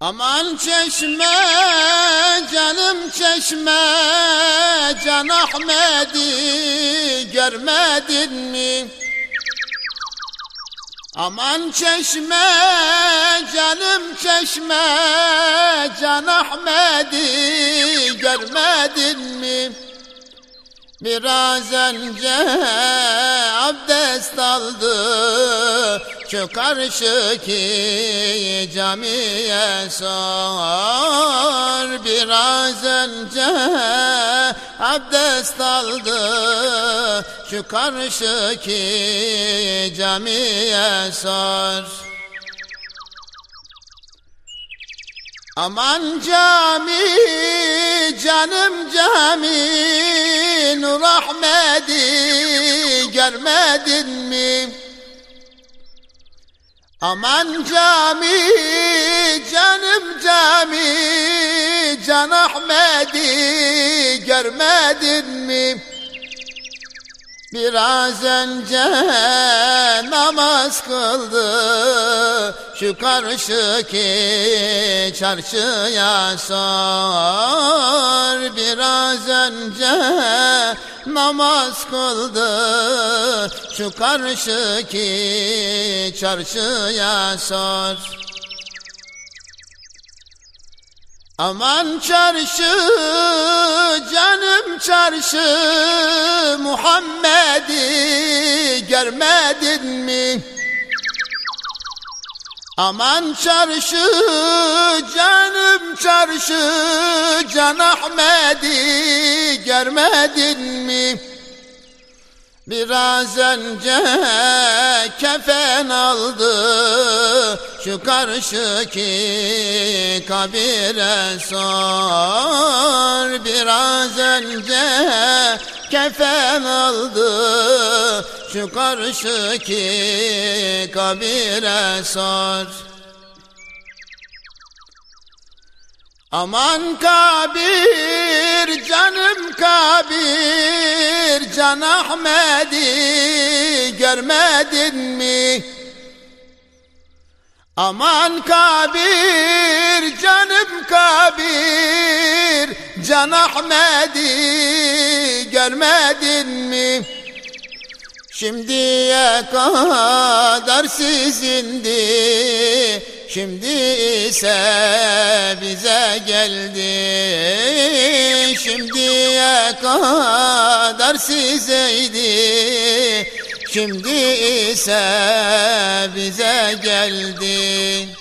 Aman çeşme canım çeşme Can Ahmet'i görmedin mi? Aman çeşme canım çeşme Can Ahmet'i görmedin mi? Biraz önce abdest aldı Şu karşıki camiye sor Biraz önce abdest aldı. Şu karşıki camiye sor Aman cami, canım cami, Nur Ahmet'i görmedin mi? Aman cami, canım cami, Can Ahmet'i görmedin mi? Biraz önce namaz kıldı Şu karşıki çarşıya sor. Biraz önce namaz kıldı. Şu karşıki çarşıya sor. Aman çarşı canım çarşı Muhammed'i görmedin mi? Aman çarşı canım çarşı Can Ahmet'i görmedin mi? Biraz önce kefen aldı Şu karşıki kabire sor Biraz önce kefen aldı Şu karşıki kabire sor Aman kabir canım kabir Can Ahmet'i görmedin mi? Aman kabir canım kabir Can Ahmet'i görmedin mi? Şimdiye kadar sizindi Şimdi ise bize geldi. Şimdiye kadar sizeydi. Şimdi ise bize geldi